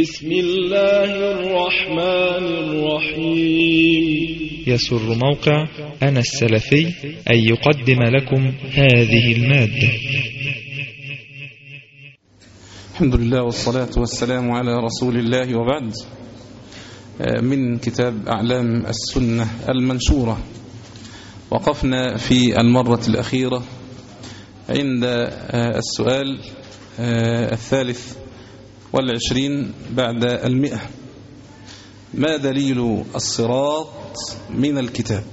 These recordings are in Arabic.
بسم الله الرحمن الرحيم. يسر موقع أنا السلفي أن يقدم لكم هذه المادة. الحمد لله والصلاة والسلام على رسول الله وبعد. من كتاب أعلام السنة المنشورة. وقفنا في المرة الأخيرة عند السؤال الثالث. والعشرين بعد المئة. ما دليل الصراط من الكتاب؟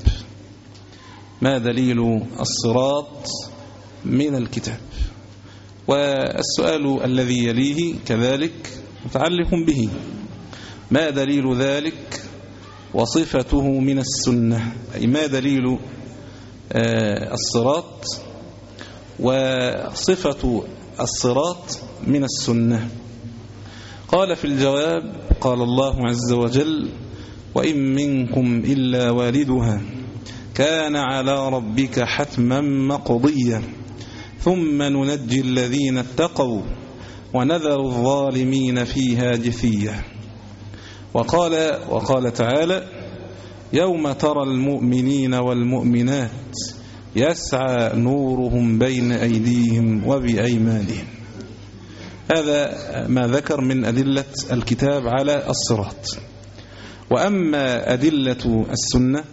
ما دليل الصراط من الكتاب؟ والسؤال الذي يليه كذلك متعلق به. ما دليل ذلك وصفته من السنة؟ أي ما دليل الصراط وصفة الصراط من السنة؟ قال في الجواب قال الله عز وجل وإن منكم إلا والدها كان على ربك حتما مقضيا ثم ننجي الذين اتقوا ونذر الظالمين فيها جثية. وقال, وقال تعالى يوم ترى المؤمنين والمؤمنات يسعى نورهم بين أيديهم وبأيمانهم. هذا ما ذكر من أدلة الكتاب على الصراط. وأما أدلة السنة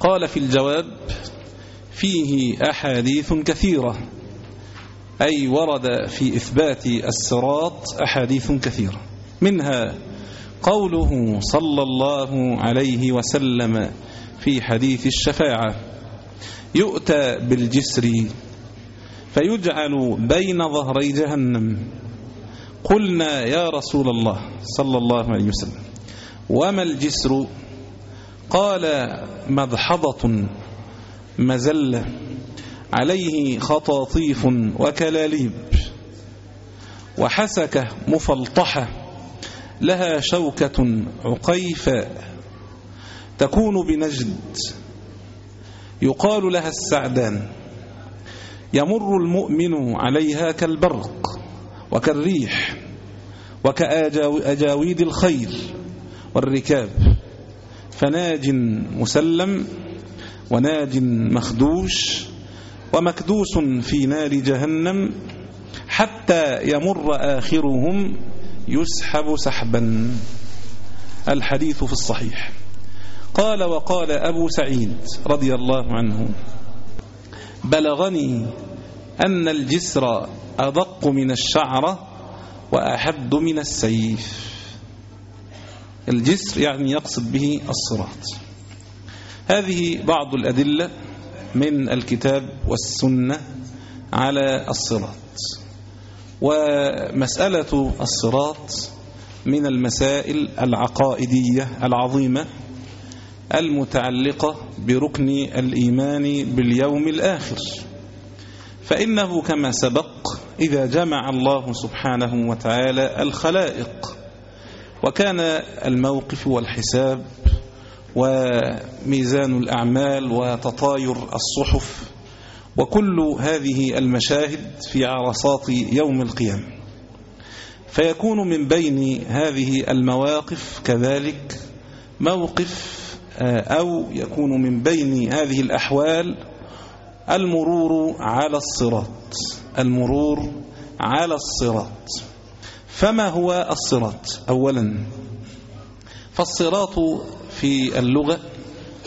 قال في الجواب فيه أحاديث كثيرة أي ورد في إثبات الصراط أحاديث كثيرة. منها قوله صلى الله عليه وسلم في حديث الشفاعة يؤتى بالجسر فيجعل بين ظهري جهنم. قلنا يا رسول الله صلى الله عليه وسلم وما الجسر؟ قال مضحضة مزلة عليه خطاطيف وكلاليب وحسكة مفلطحة لها شوكة عقيفاء تكون بنجد يقال لها السعدان. يمر المؤمن عليها كالبرق وكالريح وكأجاويد الخيل والركاب. فناج مسلم وناج مخدوش ومكدوس في نار جهنم حتى يمر آخرهم يسحب سحبا. الحديث في الصحيح. قال وقال أبو سعيد رضي الله عنه بلغني أن الجسر أدق من الشعرة وأحد من السيف. الجسر يعني يقصد به الصراط. هذه بعض الأدلة من الكتاب والسنة على الصراط. ومسألة الصراط من المسائل العقائدية العظيمة المتعلقة بركن الإيمان باليوم الآخر. فإنه كما سبق إذا جمع الله سبحانه وتعالى الخلائق وكان الموقف والحساب وميزان الأعمال وتطاير الصحف وكل هذه المشاهد في عرصات يوم القيامة. فيكون من بين هذه المواقف كذلك موقف أو يكون من بين هذه الأحوال المرور على الصراط المرور على الصراط. فما هو الصراط؟ أولا فالصراط في اللغة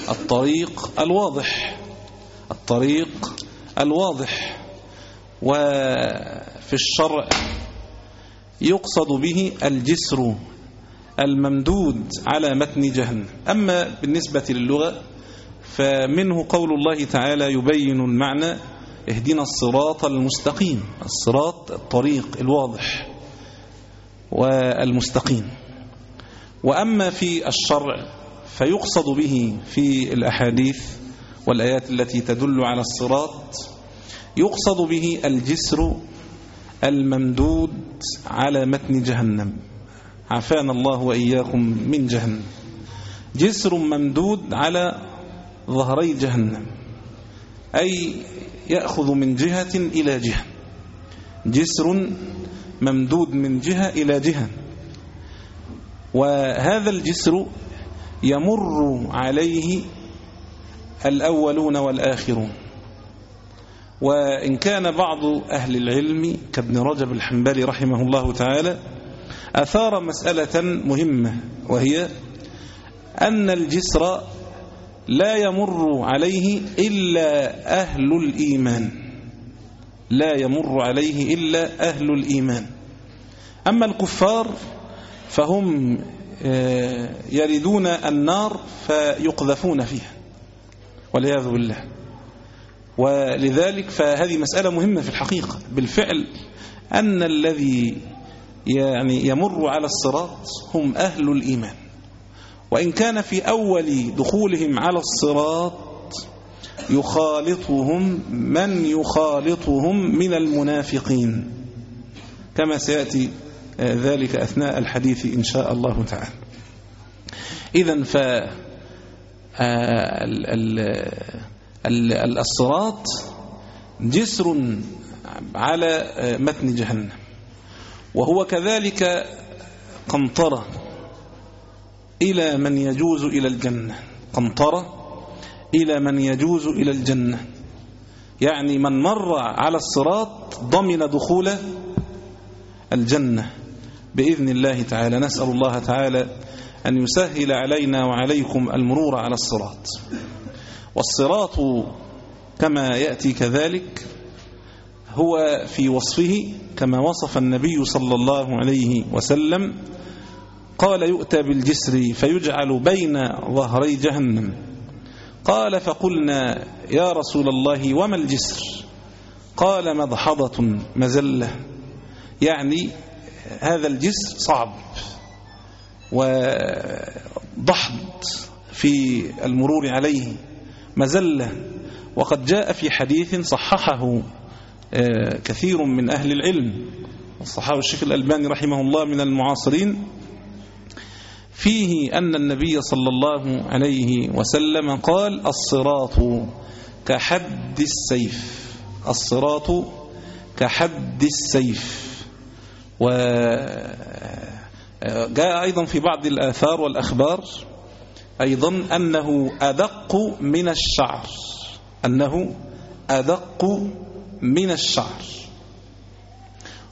الطريق الواضح الطريق الواضح. وفي الشرع يقصد به الجسر. الممدود على متن جهنم. أما بالنسبة للغة فمنه قول الله تعالى يبين المعنى اهدنا الصراط المستقيم. الصراط الطريق الواضح والمستقيم. وأما في الشرع فيقصد به في الأحاديث والآيات التي تدل على الصراط يقصد به الجسر الممدود على متن جهنم. عافانا الله وإياكم من جهنم. جسر ممدود على ظهري جهنم. أي يأخذ من جهة إلى جهة. جسر ممدود من جهة إلى جهة. وهذا الجسر يمر عليه الأولون والآخرون. وإن كان بعض أهل العلم كابن رجب الحنبلي رحمه الله تعالى أثار مسألة مهمة وهي أن الجسر لا يمر عليه إلا أهل الإيمان. لا يمر عليه إلا أهل الإيمان. أما الكفار فهم يردون النار فيقذفون فيها والعياذ بالله. ولذلك فهذه مسألة مهمة في الحقيقة. بالفعل أن الذي يعني يمر على الصراط هم أهل الإيمان. وإن كان في أول دخولهم على الصراط يخالطهم من يخالطهم من المنافقين. كما سيأتي ذلك أثناء الحديث إن شاء الله تعالى. إذا ف الصراط جسر على متن جهنم. وهو كذلك قنطرة إلى من يجوز إلى الجنة. قنطرة إلى من يجوز إلى الجنة. يعني من مر على الصراط ضمن دخول الجنة. بإذن الله تعالى نسأل الله تعالى أن يسهل علينا وعليكم المرور على الصراط. والصراط كما يأتي كذلك هو في وصفه كما وصف النبي صلى الله عليه وسلم قال يؤتى بالجسر فيجعل بين ظهري جهنم. قال فقلنا يا رسول الله وما الجسر؟ قال مضحضة مزلة. يعني هذا الجسر صعب وضحض في المرور عليه مزلة. وقد جاء في حديث صححه كثير من أهل العلم الصحابة الشيخ الألباني رحمه الله من المعاصرين فيه أن النبي صلى الله عليه وسلم قال الصراط كحد السيف الصراط كحد السيف. وجاء أيضا في بعض الآثار والأخبار أيضا أنه أدق من الشعر أنه أدق من الشعر.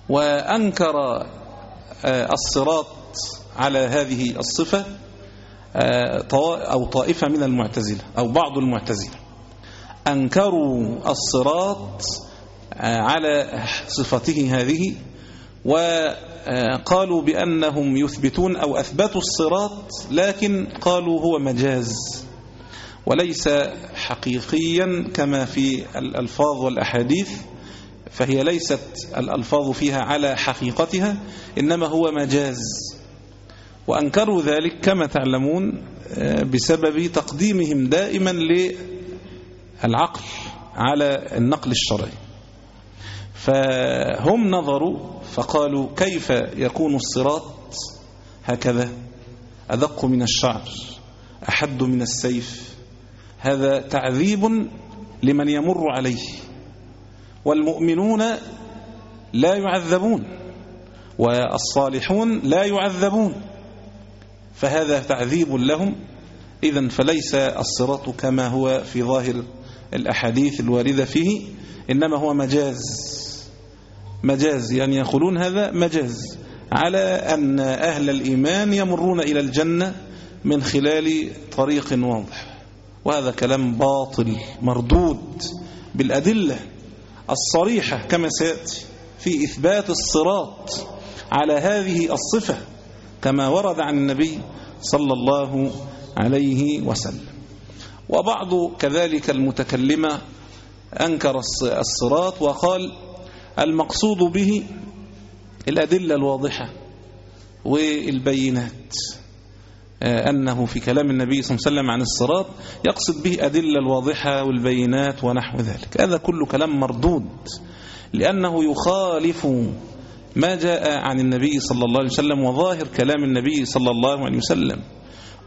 وأنكر الصراط على هذه الصفة أو طائفة من المعتزلة أو بعض المعتزلة. أنكروا الصراط على صفته هذه وقالوا بأنهم يثبتون أو أثبتوا الصراط لكن قالوا هو مجاز. وليس حقيقيا كما في الألفاظ والأحاديث فهي ليست الألفاظ فيها على حقيقتها إنما هو مجاز. وأنكروا ذلك كما تعلمون بسبب تقديمهم دائما للعقل على النقل الشرعي. فهم نظروا فقالوا كيف يكون الصراط هكذا؟ أدق من الشعر أحد من السيف هذا تعذيب لمن يمر عليه. والمؤمنون لا يعذبون والصالحون لا يعذبون. فهذا تعذيب لهم. إذا فليس الصراط كما هو في ظاهر الأحاديث الواردة فيه إنما هو مجاز. مجاز يعني يقولون هذا مجاز على أن أهل الإيمان يمرون إلى الجنة من خلال طريق واضح. وهذا كلام باطل مردود بالأدلة الصريحة كما سيأتي في إثبات الصراط على هذه الصفة كما ورد عن النبي صلى الله عليه وسلم. وبعض كذلك المتكلمة أنكر الصراط وقال المقصود به الأدلة الواضحة والبينات. أنه في كلام النبي صلى الله عليه وسلم عن الصراط يقصد به أدلة الواضحة والبينات ونحو ذلك. هذا كله كلام مردود لأنه يخالف ما جاء عن النبي صلى الله عليه وسلم وظاهر كلام النبي صلى الله عليه وسلم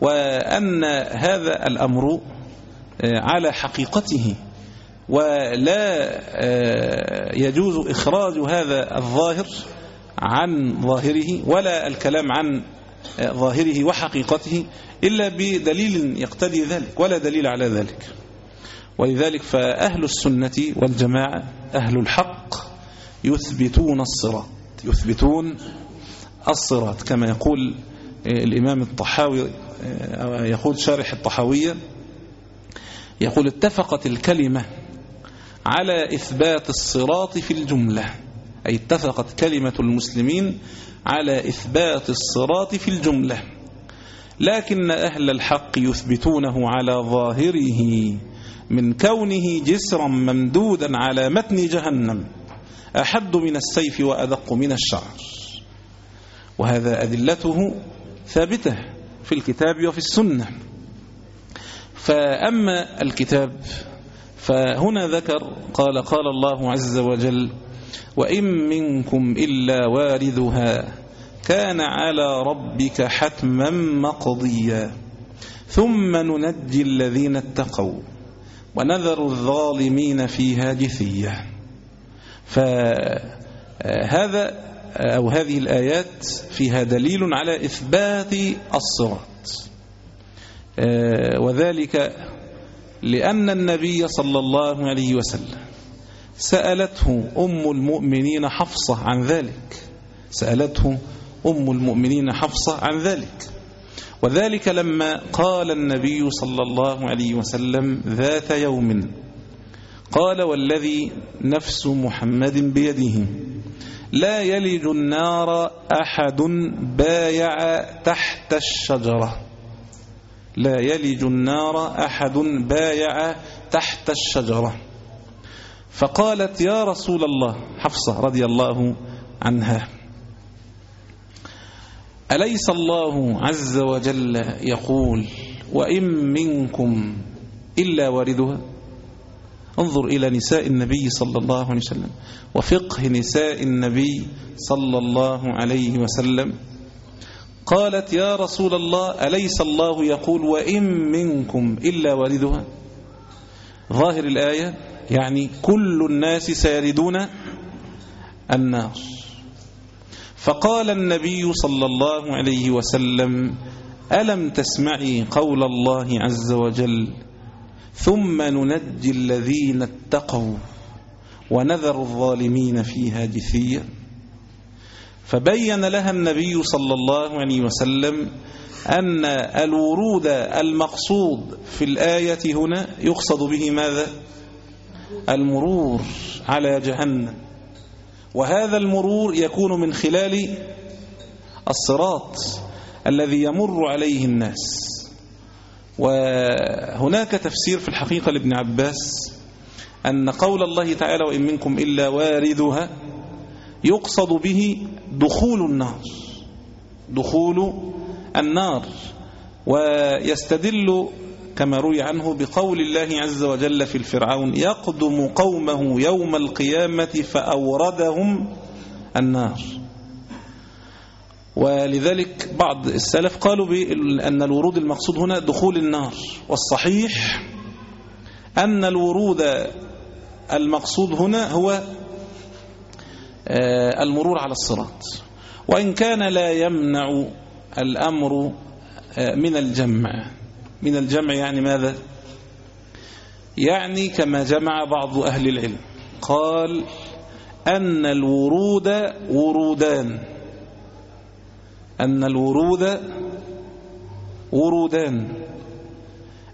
وأن هذا الأمر على حقيقته ولا يجوز إخراج هذا الظاهر عن ظاهره ولا الكلام عن ظاهره وحقيقته إلا بدليل يقتضي ذلك ولا دليل على ذلك. ولذلك فأهل السنة والجماعة أهل الحق يثبتون الصراط يثبتون الصراط. كما يقول الإمام الطحاوي يقول شارح الطحاوية يقول اتفقت الكلمة على إثبات الصراط في الجملة. أي اتفقت كلمة المسلمين على إثبات الصراط في الجملة. لكن أهل الحق يثبتونه على ظاهره من كونه جسرا ممدودا على متن جهنم أحد من السيف وأدق من الشعر. وهذا أدلته ثابتة في الكتاب وفي السنة. فأما الكتاب فهنا ذكر قال قال الله عز وجل وإن منكم إلا واردها كان على ربك حتما مقضيا. ثم ننجي الذين اتقوا ونذر الظالمين فيها جثية. فهذا أو هذه الآيات فيها دليل على إثبات الصراط. وذلك لأن النبي صلى الله عليه وسلم سألته أم المؤمنين حفصة عن ذلك. سألته أم المؤمنين حفصة عن ذلك. وذلك لما قال النبي صلى الله عليه وسلم ذات يوم قال والذي نفس محمد بيده لا يلج النار أحد بايع تحت الشجرة. لا يلج النار أحد بايع تحت الشجرة. فقالت يا رسول الله حفصة رضي الله عنها أليس الله عز وجل يقول وإن منكم إلا واردها؟ انظر إلى نساء النبي صلى الله عليه وسلم وفقه نساء النبي صلى الله عليه وسلم. قالت يا رسول الله أليس الله يقول وإن منكم إلا واردها؟ ظاهر الآية يعني كل الناس سيردون النار فقال النبي صلى الله عليه وسلم ألم تسمعي قول الله عز وجل؟ ثم ننجي الذين اتقوا ونذر الظالمين فيها جثيا. فبين لها النبي صلى الله عليه وسلم أن الورود المقصود في الآية هنا يقصد به ماذا؟ المرور على جهنم. وهذا المرور يكون من خلال الصراط الذي يمر عليه الناس. وهناك تفسير في الحقيقة لابن عباس أن قول الله تعالى وإن منكم إلا واردها يقصد به دخول النار. دخول النار. ويستدل كما روي عنه بقول الله عز وجل في الفرعون يقدم قومه يوم القيامة فأوردهم النار. ولذلك بعض السلف قالوا بأن الورود المقصود هنا دخول النار. والصحيح أن الورود المقصود هنا هو المرور على الصراط. وإن كان لا يمنع الأمر من الجمع. من الجمع يعني ماذا؟ يعني كما جمع بعض أهل العلم. قال أن الورود ورودان. أن الورود ورودان.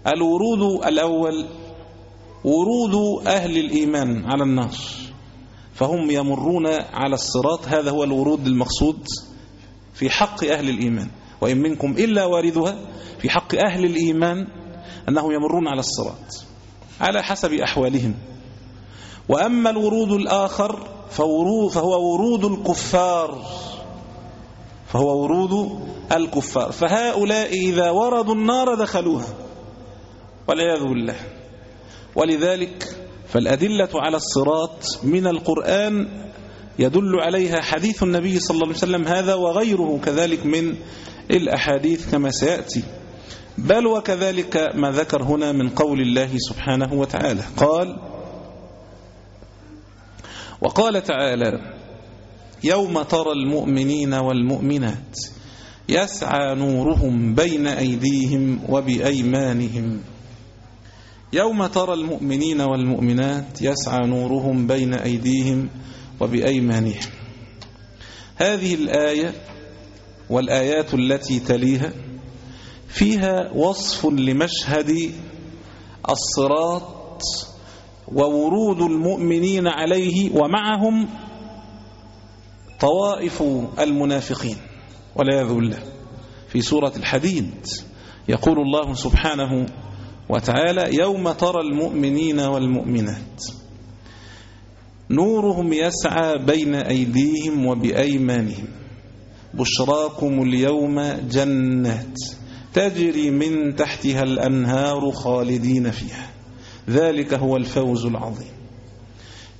الورود الأول ورود أهل الإيمان على النار فهم يمرون على الصراط. هذا هو الورود المقصود في حق أهل الإيمان. وإن منكم إلا واردها في حق أهل الإيمان أنهم يمرون على الصراط على حسب أحوالهم. وأما الورود الآخر فهو ورود الكفار فهو ورود الكفار. فهؤلاء إذا وردوا النار دخلوها والعياذ بالله. ولذلك فالأدلة على الصراط من القرآن يدل عليها حديث النبي صلى الله عليه وسلم هذا وغيره كذلك من الأحاديث كما سيأتي. بل وكذلك ما ذكر هنا من قول الله سبحانه وتعالى. قال وقال تعالى يوم ترى المؤمنين والمؤمنات يسعى نورهم بين أيديهم وبأيمانهم. يوم ترى المؤمنين والمؤمنات يسعى نورهم بين أيديهم وبأيمانهم. هذه الآية والآيات التي تليها فيها وصف لمشهد الصراط وورود المؤمنين عليه ومعهم طوائف المنافقين والعياذ بالله. في سورة الحديد يقول الله سبحانه وتعالى يوم ترى المؤمنين والمؤمنات نورهم يسعى بين أيديهم وبأيمانهم. بشراكم اليوم جنات تجري من تحتها الأنهار خالدين فيها. ذلك هو الفوز العظيم.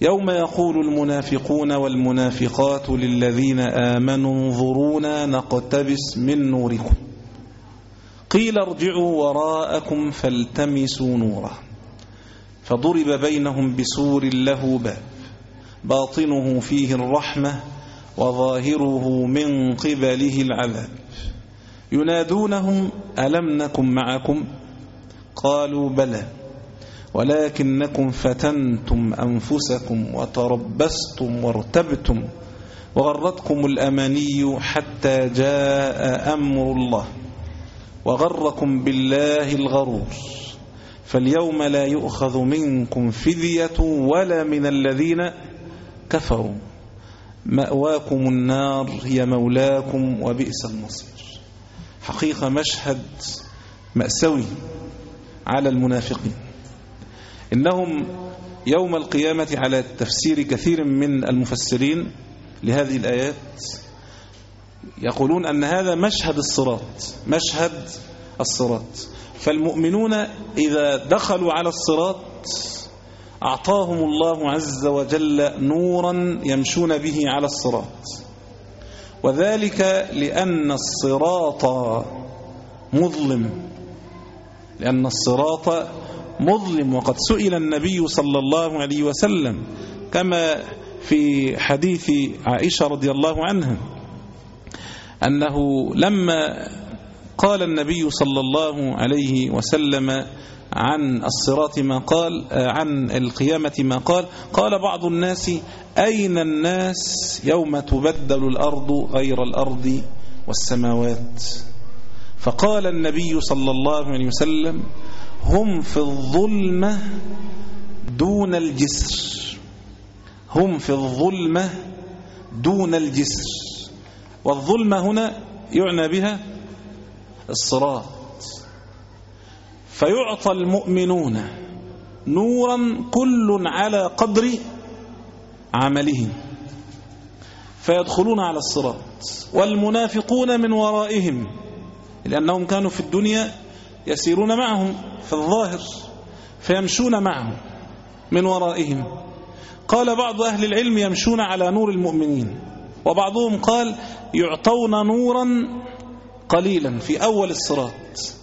يوم يقول المنافقون والمنافقات للذين آمنوا انظرونا نقتبس من نوركم. قيل ارجعوا وراءكم فالتمسوا نورا. فضرب بينهم بسور له باب. باطنه فيه الرحمة وظاهره من قبله العذاب. ينادونهم ألم نكن معكم؟ قالوا بلى. ولكنكم فتنتم أنفسكم وتربستم وارتبتم. وغرتكم الأماني حتى جاء أمر الله. وغركم بالله الغرور. فاليوم لا يؤخذ منكم فدية ولا من الذين كفروا. مأواكم النار هي مولاكم وبئس المصير. حقيقة مشهد مأسوي على المنافقين. إنهم يوم القيامة على تفسير كثير من المفسرين لهذه الآيات يقولون أن هذا مشهد الصراط مشهد الصراط. فالمؤمنون إذا دخلوا على الصراط أعطاهم الله عز وجل نورا يمشون به على الصراط. وذلك لأن الصراط مظلم. لأن الصراط مظلم. وقد سئل النبي صلى الله عليه وسلم كما في حديث عائشة رضي الله عنها أنه لما قال النبي صلى الله عليه وسلم عن الصراط ما قال عن القيامة ما قال. قال بعض الناس أين الناس يوم تبدل الأرض غير الأرض والسماوات؟ فقال النبي صلى الله عليه وسلم هم في الظلمة دون الجسر. هم في الظلمة دون الجسر. والظلمة هنا يعنى بها الصراط. فيعطى المؤمنون نورا كل على قدر عملهم. فيدخلون على الصراط والمنافقون من ورائهم لأنهم كانوا في الدنيا يسيرون معهم في الظاهر فيمشون معهم من ورائهم. قال بعض أهل العلم يمشون على نور المؤمنين وبعضهم قال يعطون نورا قليلا في أول الصراط.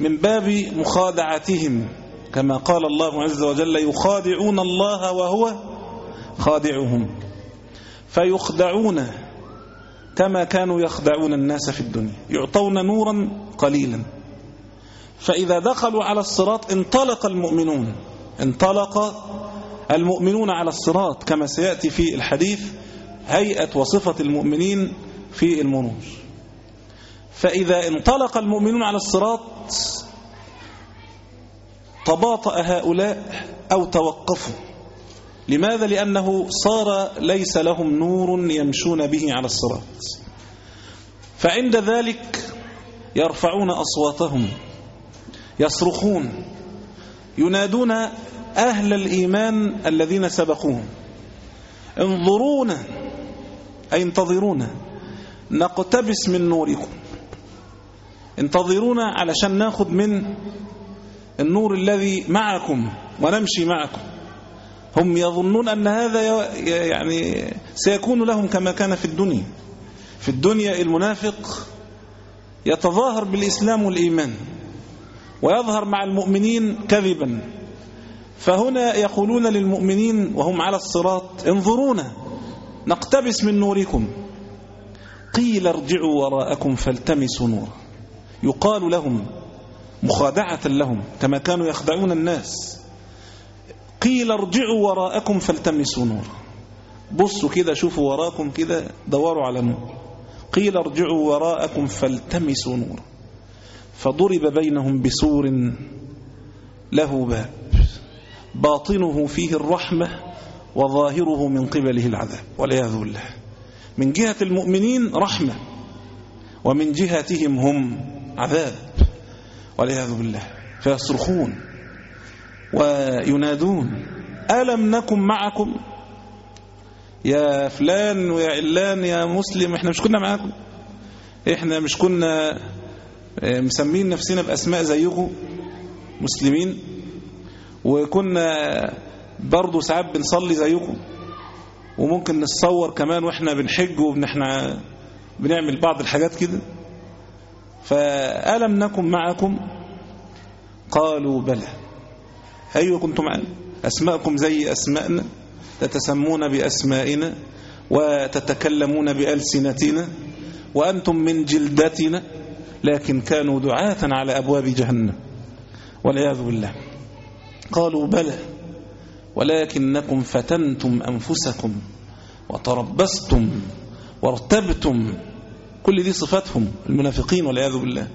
من باب مخادعتهم كما قال الله عز وجل يخادعون الله وهو خادعهم فيخدعون كما كانوا يخدعون الناس في الدنيا يعطون نورا قليلا. فإذا دخلوا على الصراط انطلق المؤمنون انطلق المؤمنون على الصراط كما سيأتي في الحديث هيئة وصفة المؤمنين في المنور فإذا انطلق المؤمنون على الصراط تباطأ هؤلاء أو توقفوا. لماذا؟ لأنه صار ليس لهم نور يمشون به على الصراط. فعند ذلك يرفعون أصواتهم يصرخون ينادون أهل الإيمان الذين سبقوهم. انظرونا أي انتظرونا نقتبس من نوركم. انتظرونا علشان ناخد من النور الذي معكم ونمشي معكم. هم يظنون أن هذا يعني سيكون لهم كما كان في الدنيا. في الدنيا المنافق يتظاهر بالإسلام والإيمان ويظهر مع المؤمنين كذبا. فهنا يقولون للمؤمنين وهم على الصراط انظرونا نقتبس من نوركم. قيل ارجعوا وراءكم فالتمسوا نورا. يقال لهم مخادعة لهم كما كانوا يخدعون الناس. قيل ارجعوا وراءكم فالتمسوا نورا. بصوا كده شوفوا وراءكم كده دوروا على نور. قيل ارجعوا وراءكم فالتمسوا نورا. فضرب بينهم بسور له باب. باطنه فيه الرحمة وظاهره من قبله العذاب. والعياذ بالله. من جهة المؤمنين رحمة ومن جهتهم هم عذاب والعياذ بالله. فيصرخون وينادون ألم نكن معكم؟ يا فلان ويا علان يا مسلم إحنا مش كنا معاكم. إحنا مش كنا مسمين نفسنا بأسماء زيكم مسلمين. وكنا برضو ساعات بنصلي زيكم. وممكن نتصور كمان وإحنا بنحج وبنحنا بنعمل بعض الحاجات كده. فألم نكن معكم؟ قالوا بلى. أيوة كنتم معنا أسماءكم زي أسماءنا؟ تتسمون بأسمائنا؟ وتتكلمون بألسنتنا؟ وأنتم من جلدتنا؟ لكن كانوا دعاة على أبواب جهنم. والعياذ بالله. قالوا بلى. ولكنكم فتنتم أنفسكم وتربصتم وارتبتم كل دي صفاتهم المنافقين والعياذ بالله.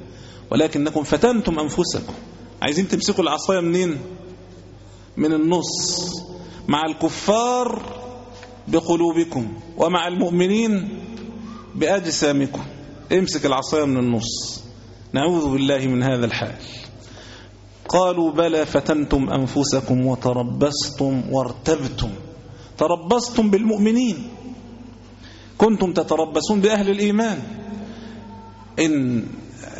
ولكنكم فتنتم أنفسكم. عايزين تمسكوا العصاية منين؟ من النص. مع الكفار بقلوبكم ومع المؤمنين بأجسامكم. امسك العصاية من النص. نعوذ بالله من هذا الحال. قالوا بلى فتنتم أنفسكم وتربصتم وارتبتم. تربصتم بالمؤمنين. كنتم تتربصون بأهل الإيمان. إن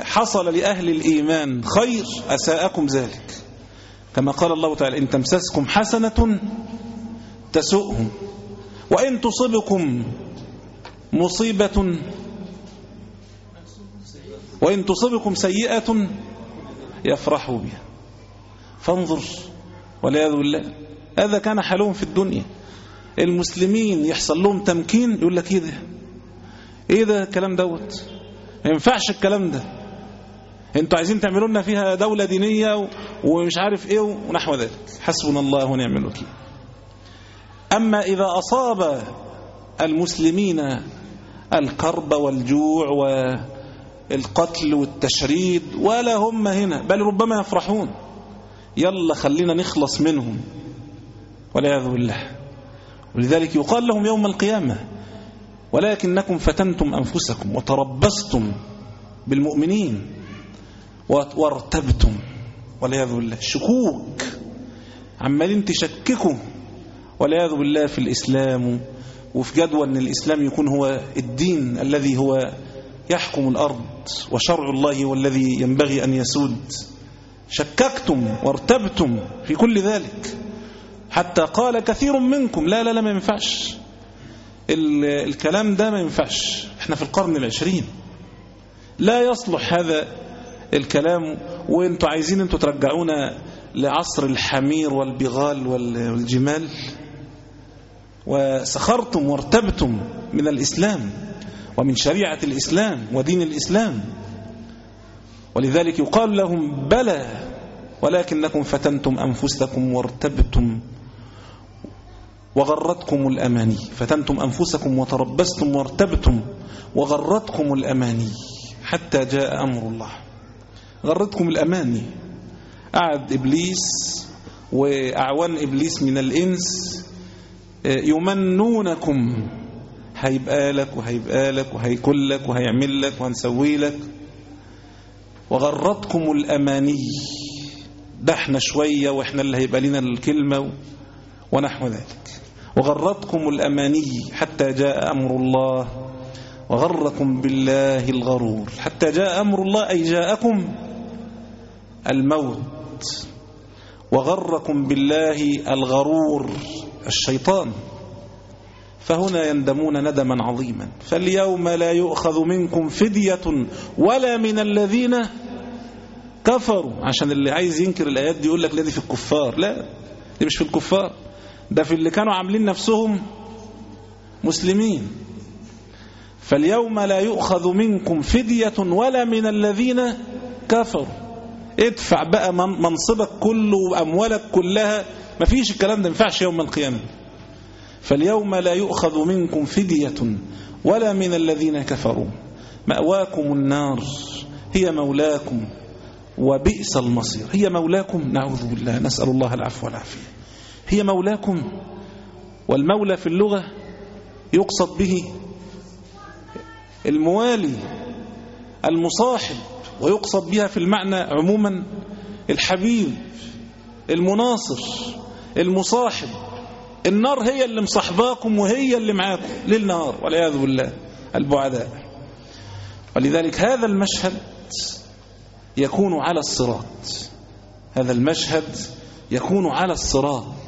حصل لأهل الإيمان خير أساءكم ذلك. كما قال الله تعالى إن تمسسكم حسنة تسؤهم وإن تصبكم مصيبة وإن تصبكم سيئة يفرحوا بها. فانظر والعياذ بالله هذا كان حالهم في الدنيا. المسلمين يحصل لهم تمكين يقول لك إيه ده؟ إيه ده الكلام دوت؟ ما ينفعش الكلام ده. أنتوا عايزين تعملوا لنا فيها دولة دينية ومش عارف إيه ونحو ذلك. حسبنا الله ونعم الوكيل. أما إذا أصاب المسلمين الكرب والجوع والقتل والتشريد ولا هم هنا بل ربما يفرحون. يلا خلينا نخلص منهم والعياذ بالله. ولذلك يقال لهم يوم القيامة ولكنكم فتنتم أنفسكم وتربصتم بالمؤمنين وارتبتم والعياذ بالله شكوك عمالين تشككوا والعياذ بالله في الإسلام وفي جدوى أن الإسلام يكون هو الدين الذي هو يحكم الأرض وشرع الله هو الذي ينبغي أن يسود. شككتم وارتبتم في كل ذلك. حتى قال كثير منكم. لا لا لا ما ينفعش. الكلام ده ما ينفعش. إحنا في القرن العشرين. لا يصلح هذا الكلام وأنتوا عايزين أنتوا ترجعونا لعصر الحمير والبغال والجمال. وسخرتم وارتبتم من الإسلام ومن شريعة الإسلام ودين الإسلام. ولذلك يقال لهم بلى ولكنكم فتنتم أنفسكم وارتبتم وغرتكم الأماني فتنتم أنفسكم وتربستم وارتبتم وغرتكم الأماني حتى جاء أمر الله. غرتكم الأماني. قعد إبليس وأعوان إبليس من الإنس يمنونكم. هيبقى لك وهيبقى لك وهيكل لك وهيعمل لك وهنسوي لك. وغرتكم الأماني. ده إحنا شوية وإحنا اللي هيبقى لنا الكلمة ونحو ذلك. وغرتكم الأماني حتى جاء أمر الله. وغركم بالله الغرور. حتى جاء أمر الله أي جاءكم الموت. وغركم بالله الغرور الشيطان. فهنا يندمون ندما عظيما. فاليوم لا يؤخذ منكم فدية ولا من الذين كفروا. عشان اللي عايز ينكر الآيات دي يقول لك لا دي في الكفار. لا دي مش في الكفار. ده في اللي كانوا عاملين نفسهم مسلمين. فاليوم لا يؤخذ منكم فدية ولا من الذين كفروا. ادفع بقى منصبك كله وأموالك كلها. ما فيش الكلام ده ينفعش يوم القيامة. فاليوم لا يؤخذ منكم فدية ولا من الذين كفروا. مأواكم النار. هي مولاكم وبئس المصير. هي مولاكم. نعوذ بالله. نسأل الله العفو والعافية. هي مولاكم والمولى في اللغة يقصد به الموالي المصاحب ويقصد بها في المعنى عموما الحبيب المناصر المصاحب. النار هي اللي مصاحباكم وهي اللي معاكم للنار والعياذ بالله البعداء. ولذلك هذا المشهد يكون على الصراط. هذا المشهد يكون على الصراط.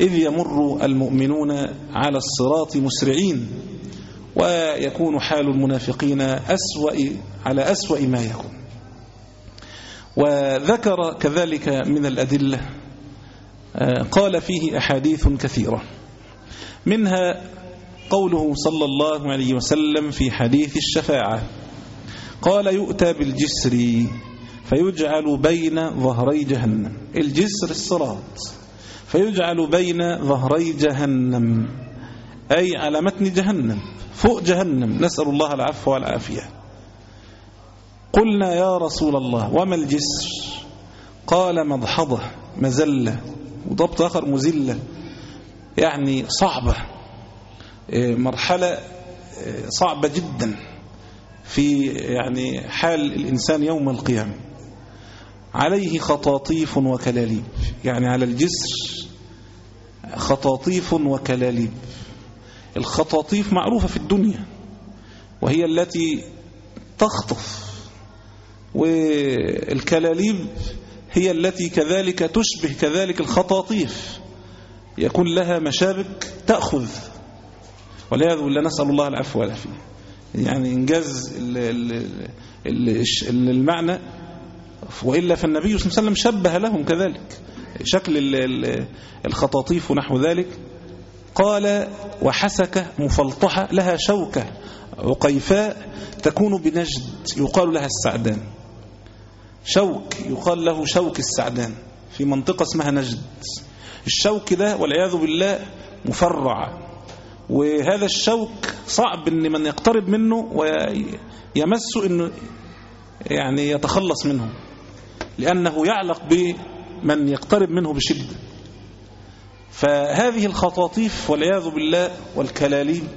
إذ يمر المؤمنون على الصراط مسرعين ويكون حال المنافقين أسوأ على أسوأ ما يكون. وذكر كذلك من الأدلة قال فيه أحاديث كثيرة. منها قوله صلى الله عليه وسلم في حديث الشفاعة قال يؤتى بالجسر فيجعل بين ظهري جهنم. الجسر الصراط. فيجعل بين ظهري جهنم. أي على متن جهنم فوق جهنم. نسأل الله العفو والعافية. قلنا يا رسول الله وما الجسر؟ قال مضحضة مزلة وضبط آخر مزلة يعني صعبة. مرحلة صعبة جدا. في يعني حال الإنسان يوم القيامة. عليه خطاطيف وكلاليب. يعني على الجسر. خطاطيف وكلاليب. الخطاطيف معروفة في الدنيا وهي التي تخطف والكلاليب هي التي كذلك تشبه كذلك الخطاطيف. يكون لها مشابك تأخذ. والعياذ بالله نسأل الله العفو والعافية. يعني إنجاز المعنى وإلا فالنبي صلى الله عليه وسلم شبه لهم كذلك. شكل الخطاطيف ونحو ذلك. قال وحسكة مفلطحة لها شوكة عقيفاء تكون بنجد يقال لها السعدان. شوك يقال له شوك السعدان في منطقة اسمها نجد. الشوك ده والعياذ بالله مفرع وهذا الشوك صعب إن من يقترب منه ويمسه إنه يعني يتخلص منه لأنه يعلق بمن يقترب منه بشدة. فهذه الخطاطيف والعياذ بالله والكلاليب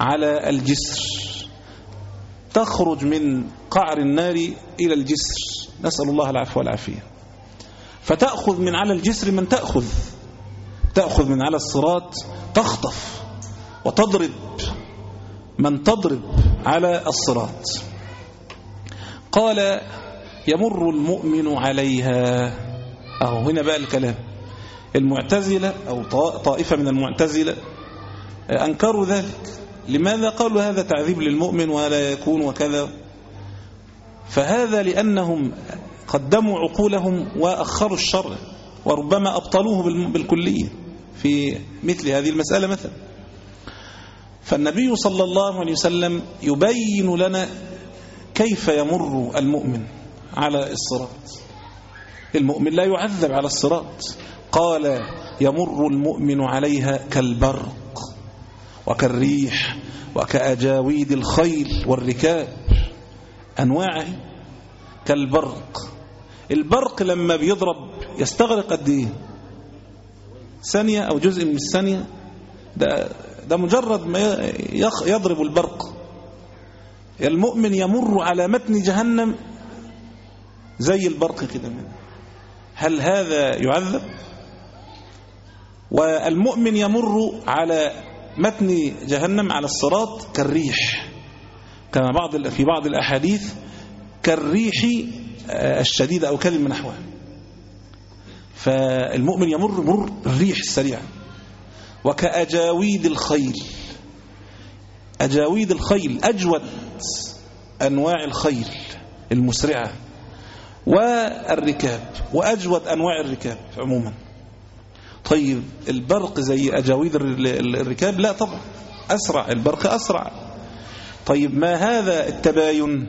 على الجسر تخرج من قعر النار إلى الجسر. نسأل الله العفو والعافية. فتأخذ من على الجسر من تأخذ. تأخذ من على الصراط تخطف وتضرب من تضرب على الصراط. قال يمر المؤمن عليها. أهو هنا بقى الكلام. المعتزلة أو طائفة من المعتزلة أنكروا ذلك. لماذا قالوا هذا تعذيب للمؤمن ولا يكون وكذا؟ فهذا لأنهم قدموا عقولهم وأخروا الشرع وربما أبطلوه بالكلية في مثل هذه المسألة مثلا. فالنبي صلى الله عليه وسلم يبين لنا كيف يمر المؤمن على الصراط. المؤمن لا يعذب على الصراط. قال يمر المؤمن عليها كالبرق وكالريح وكأجاويد الخيل والركاب. أنواع كالبرق. البرق لما بيضرب يستغرق قد إيه ثانية أو جزء من الثانية ده, ده مجرد ما يضرب البرق. المؤمن يمر على متن جهنم زي البرق كده هل هذا يعذب؟ والمؤمن يمر على متن جهنم على الصراط كالريح كما بعض في بعض الأحاديث كالريح الشديدة أو كلمة نحوها فالمؤمن يمر مر الريح السريعة. وكأجاويد الخيل أجاويد الخيل أجود أنواع الخيل المسرعة. والركاب وأجود أنواع الركاب عموما. طيب البرق زي أجاويد الركاب لا طبعا أسرع البرق أسرع. طيب ما هذا التباين؟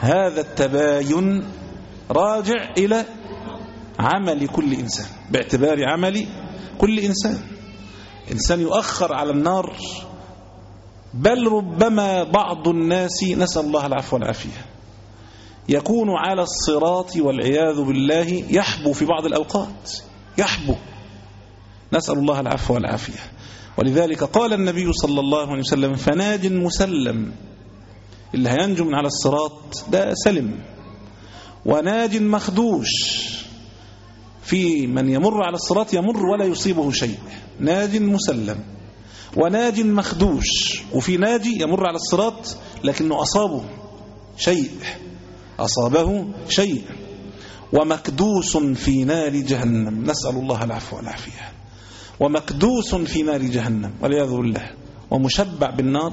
هذا التباين راجع إلى عمل كل إنسان باعتبار عمل كل إنسان. إنسان يؤخر على النار بل ربما بعض الناس نسأل الله العفو والعافية. يكون على الصراط والعياذ بالله يحبو في بعض الأوقات. يحبو. نسأل الله العفو والعافية. ولذلك قال النبي صلى الله عليه وسلم فناج مسلم. اللي هينجو من على الصراط ده سلم. وناج مخدوش. في من يمر على الصراط يمر ولا يصيبه شيء. ناج مسلم. وناج مخدوش. وفي ناجي يمر على الصراط لكنه أصابه شيء. أصابه شيء ومكدوس في نار جهنم. نسأل الله العفو والعافية. ومكدوس في نار جهنم والعياذ بالله. ومشبع بالنار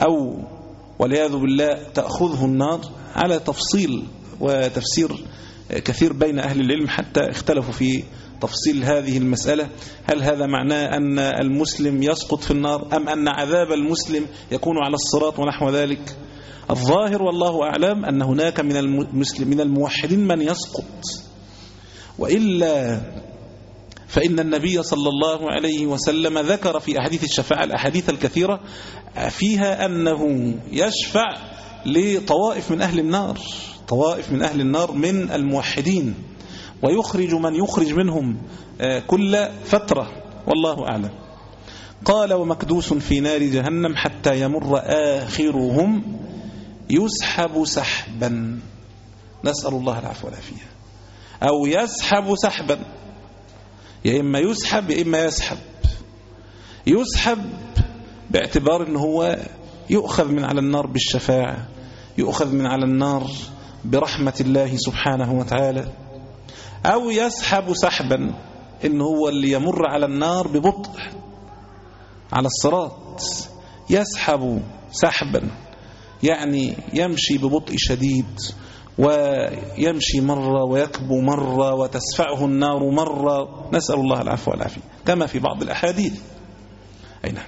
أو والعياذ بالله تأخذه النار على تفصيل وتفسير كثير بين أهل العلم حتى اختلفوا في تفصيل هذه المسألة. هل هذا معناه أن المسلم يسقط في النار أم أن عذاب المسلم يكون على الصراط ونحو ذلك؟ الظاهر والله أعلم أن هناك من المسلم من الموحدين من يسقط. وإلا فإن النبي صلى الله عليه وسلم ذكر في أحاديث الشفاعة الأحاديث الكثيرة فيها أنه يشفع لطوائف من أهل النار طوائف من أهل النار من الموحدين ويخرج من يخرج منهم كل فترة والله أعلم. قال ومكدوس في نار جهنم حتى يمر آخرهم يسحب سحبا. نسأل الله العفو والعافية. أو يسحب سحبا. يا إما يسحب يا إما يسحب. يسحب باعتبار أنه هو يؤخذ من على النار بالشفاعة يؤخذ من على النار برحمة الله سبحانه وتعالى. أو يسحب سحبا إن هو اللي يمر على النار ببطء على الصراط. يسحب سحبا. يعني يمشي ببطء شديد ويمشي مرة ويكبو مرة وتسفعه النار مرة. نسأل الله العفو والعافية. كما في بعض الأحاديث. أي نعم.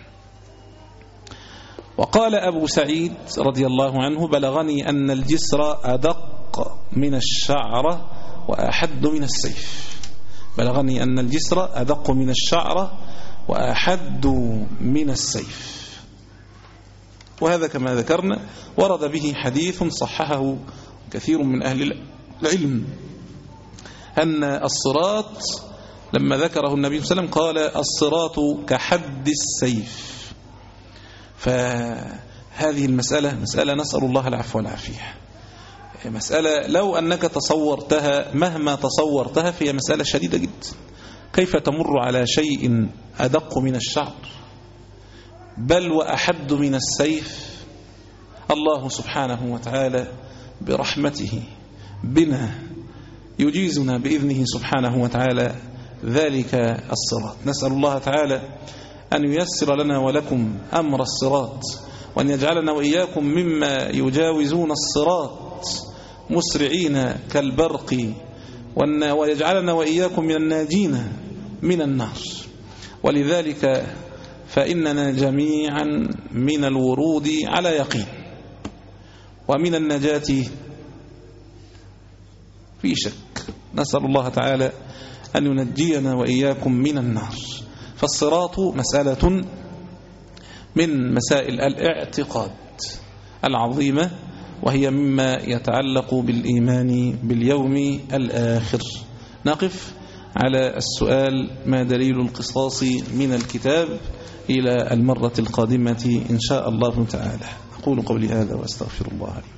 وقال أبو سعيد رضي الله عنه بلغني أن الجسر أدق من الشعرة وأحد من السيف. بلغني أن الجسر أدق من الشعرة وأحد من السيف. وهذا كما ذكرنا ورد به حديث صححه كثير من أهل العلم أن الصراط لما ذكره النبي صلى الله عليه وسلم قال الصراط كحد السيف. فهذه المسألة مسألة نسأل الله العفو والعافية. مسألة لو أنك تصورتها مهما تصورتها فهي مسألة شديدة جدا. كيف تمر على شيء أدق من الشعر؟ بل وأحد من السيف. الله سبحانه وتعالى برحمته بنا يجيزنا بإذنه سبحانه وتعالى ذلك الصراط. نسأل الله تعالى أن ييسر لنا ولكم أمر الصراط وأن يجعلنا وإياكم مما يجاوزون الصراط مسرعين كالبرق ويجعلنا وإياكم من الناجين من النار. ولذلك فإننا جميعا من الورود على يقين ومن النجاة في شك. نسأل الله تعالى أن ينجينا وإياكم من النار. فالصراط مسألة من مسائل الاعتقاد العظيمة وهي مما يتعلق بالإيمان باليوم الآخر. نقف على السؤال ما دليل القصاص من الكتاب؟ إلى المرة القادمة إن شاء الله تعالى. أقول قولي هذا وأستغفر الله لي.